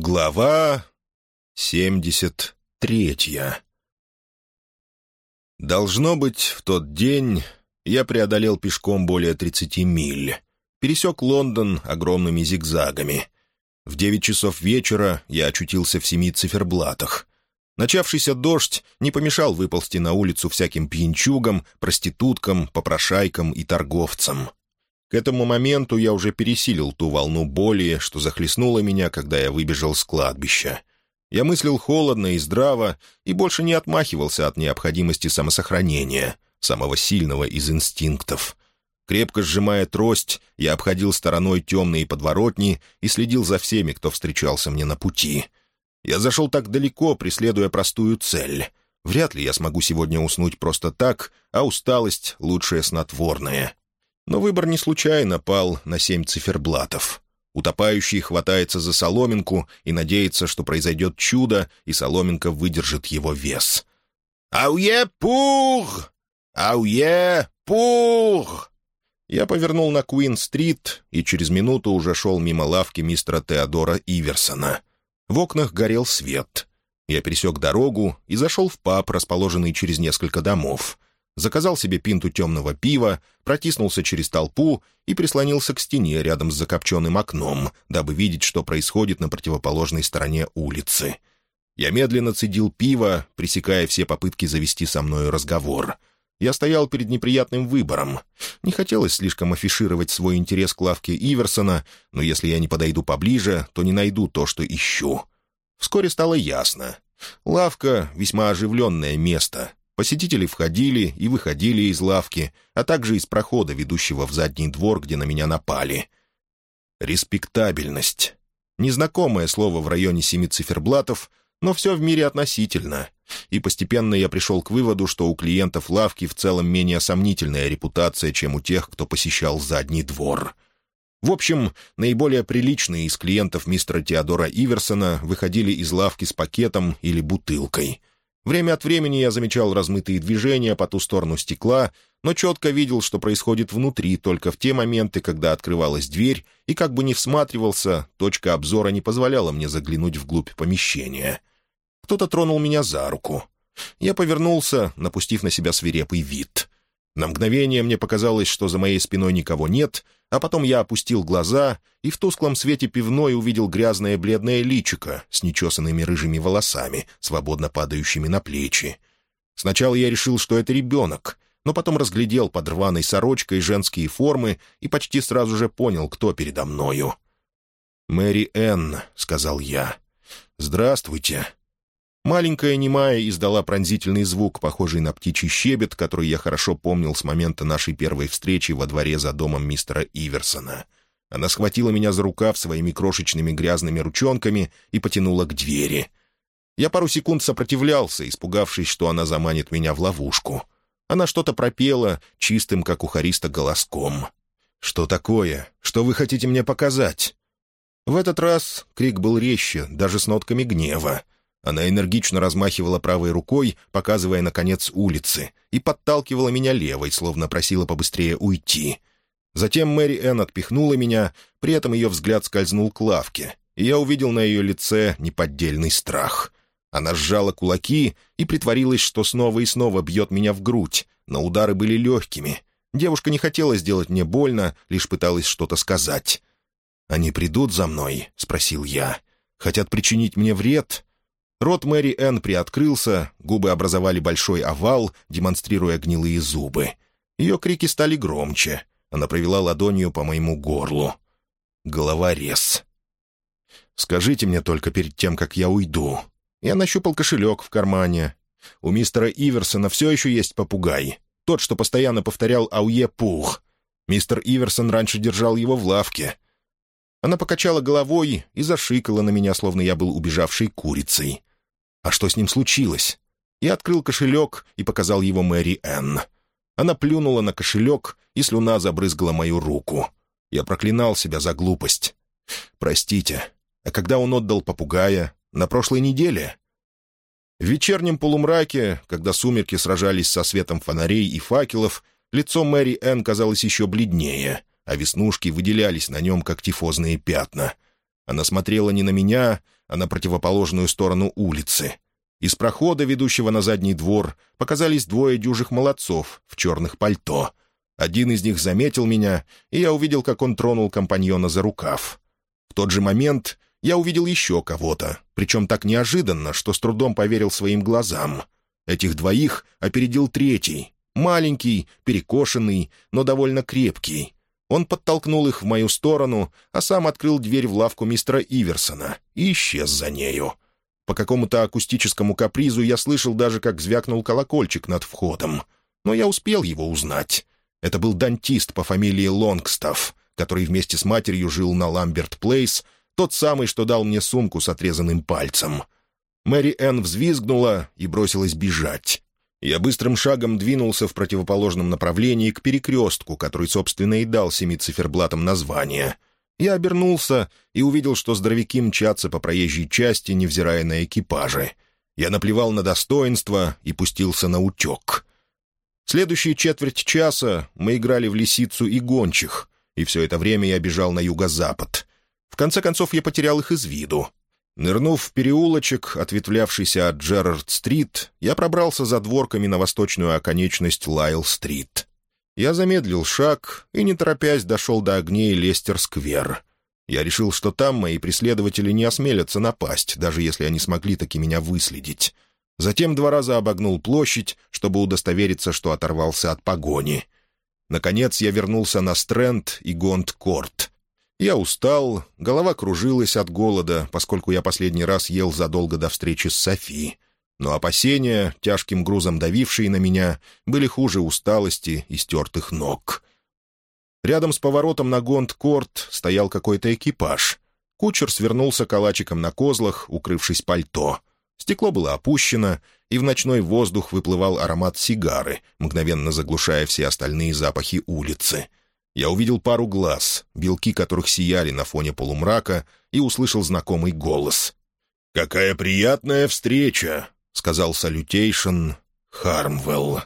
Глава семьдесят третья Должно быть, в тот день я преодолел пешком более тридцати миль. Пересек Лондон огромными зигзагами. В девять часов вечера я очутился в семи циферблатах. Начавшийся дождь не помешал выползти на улицу всяким пьянчугам, проституткам, попрошайкам и торговцам. К этому моменту я уже пересилил ту волну боли, что захлестнула меня, когда я выбежал с кладбища. Я мыслил холодно и здраво и больше не отмахивался от необходимости самосохранения, самого сильного из инстинктов. Крепко сжимая трость, я обходил стороной темные подворотни и следил за всеми, кто встречался мне на пути. Я зашел так далеко, преследуя простую цель. Вряд ли я смогу сегодня уснуть просто так, а усталость — лучшее снотворное. Но выбор не случайно пал на семь циферблатов. Утопающий хватается за соломинку и надеется, что произойдет чудо, и соломинка выдержит его вес. «Ауе пух! Ауе пух!» Я повернул на Куин-стрит и через минуту уже шел мимо лавки мистера Теодора Иверсона. В окнах горел свет. Я пересек дорогу и зашел в паб, расположенный через несколько домов заказал себе пинту темного пива, протиснулся через толпу и прислонился к стене рядом с закопченным окном, дабы видеть, что происходит на противоположной стороне улицы. Я медленно цедил пиво, пресекая все попытки завести со мною разговор. Я стоял перед неприятным выбором. Не хотелось слишком афишировать свой интерес к лавке Иверсона, но если я не подойду поближе, то не найду то, что ищу. Вскоре стало ясно. Лавка — весьма оживленное место, Посетители входили и выходили из лавки, а также из прохода, ведущего в задний двор, где на меня напали. Респектабельность. Незнакомое слово в районе семи циферблатов, но все в мире относительно. И постепенно я пришел к выводу, что у клиентов лавки в целом менее сомнительная репутация, чем у тех, кто посещал задний двор. В общем, наиболее приличные из клиентов мистера Теодора Иверсона выходили из лавки с пакетом или бутылкой. Время от времени я замечал размытые движения по ту сторону стекла, но четко видел, что происходит внутри только в те моменты, когда открывалась дверь, и как бы ни всматривался, точка обзора не позволяла мне заглянуть вглубь помещения. Кто-то тронул меня за руку. Я повернулся, напустив на себя свирепый вид. На мгновение мне показалось, что за моей спиной никого нет, а потом я опустил глаза и в тусклом свете пивной увидел грязное бледное личико с нечесанными рыжими волосами, свободно падающими на плечи. Сначала я решил, что это ребенок, но потом разглядел под рваной сорочкой женские формы и почти сразу же понял, кто передо мною. «Мэри Энн», — сказал я. «Здравствуйте». Маленькая немая издала пронзительный звук, похожий на птичий щебет, который я хорошо помнил с момента нашей первой встречи во дворе за домом мистера Иверсона. Она схватила меня за рукав своими крошечными грязными ручонками и потянула к двери. Я пару секунд сопротивлялся, испугавшись, что она заманит меня в ловушку. Она что-то пропела, чистым, как у хориста, голоском. «Что такое? Что вы хотите мне показать?» В этот раз крик был резче, даже с нотками гнева. Она энергично размахивала правой рукой, показывая на конец улицы, и подталкивала меня левой, словно просила побыстрее уйти. Затем Мэри Энн отпихнула меня, при этом ее взгляд скользнул к лавке, и я увидел на ее лице неподдельный страх. Она сжала кулаки и притворилась, что снова и снова бьет меня в грудь, но удары были легкими. Девушка не хотела сделать мне больно, лишь пыталась что-то сказать. «Они придут за мной?» — спросил я. «Хотят причинить мне вред?» Рот Мэри Энн приоткрылся, губы образовали большой овал, демонстрируя гнилые зубы. Ее крики стали громче. Она провела ладонью по моему горлу. Головорез. «Скажите мне только перед тем, как я уйду». Я нащупал кошелек в кармане. У мистера Иверсона все еще есть попугай. Тот, что постоянно повторял «Ауе пух». Мистер Иверсон раньше держал его в лавке. Она покачала головой и зашикала на меня, словно я был убежавшей курицей. А что с ним случилось? Я открыл кошелек и показал его Мэри Энн. Она плюнула на кошелек, и слюна забрызгала мою руку. Я проклинал себя за глупость. «Простите, а когда он отдал попугая? На прошлой неделе?» В вечернем полумраке, когда сумерки сражались со светом фонарей и факелов, лицо Мэри Энн казалось еще бледнее, а веснушки выделялись на нем, как тифозные пятна — Она смотрела не на меня, а на противоположную сторону улицы. Из прохода, ведущего на задний двор, показались двое дюжих молодцов в черных пальто. Один из них заметил меня, и я увидел, как он тронул компаньона за рукав. В тот же момент я увидел еще кого-то, причем так неожиданно, что с трудом поверил своим глазам. Этих двоих опередил третий, маленький, перекошенный, но довольно крепкий. Он подтолкнул их в мою сторону, а сам открыл дверь в лавку мистера Иверсона и исчез за нею. По какому-то акустическому капризу я слышал даже, как звякнул колокольчик над входом. Но я успел его узнать. Это был дантист по фамилии Лонгстафф, который вместе с матерью жил на Ламберт-Плейс, тот самый, что дал мне сумку с отрезанным пальцем. Мэри Энн взвизгнула и бросилась бежать. Я быстрым шагом двинулся в противоположном направлении к перекрестку, который, собственно, и дал семи циферблатам название. Я обернулся и увидел, что здоровяки мчатся по проезжей части, невзирая на экипажи. Я наплевал на достоинство и пустился на утек. Следующие четверть часа мы играли в лисицу и гончих, и все это время я бежал на юго-запад. В конце концов, я потерял их из виду. Нырнув в переулочек, ответвлявшийся от Джерард-стрит, я пробрался за дворками на восточную оконечность Лайл-стрит. Я замедлил шаг и, не торопясь, дошел до огней Лестер-сквер. Я решил, что там мои преследователи не осмелятся напасть, даже если они смогли таки меня выследить. Затем два раза обогнул площадь, чтобы удостовериться, что оторвался от погони. Наконец я вернулся на Стрэнд и Гонд-Корт. Я устал, голова кружилась от голода, поскольку я последний раз ел задолго до встречи с Софи. Но опасения, тяжким грузом давившие на меня, были хуже усталости и стертых ног. Рядом с поворотом на Гонд-Корт стоял какой-то экипаж. Кучер свернулся калачиком на козлах, укрывшись пальто. Стекло было опущено, и в ночной воздух выплывал аромат сигары, мгновенно заглушая все остальные запахи улицы — я увидел пару глаз, белки которых сияли на фоне полумрака, и услышал знакомый голос. «Какая приятная встреча!» — сказал салютейшн Хармвелл.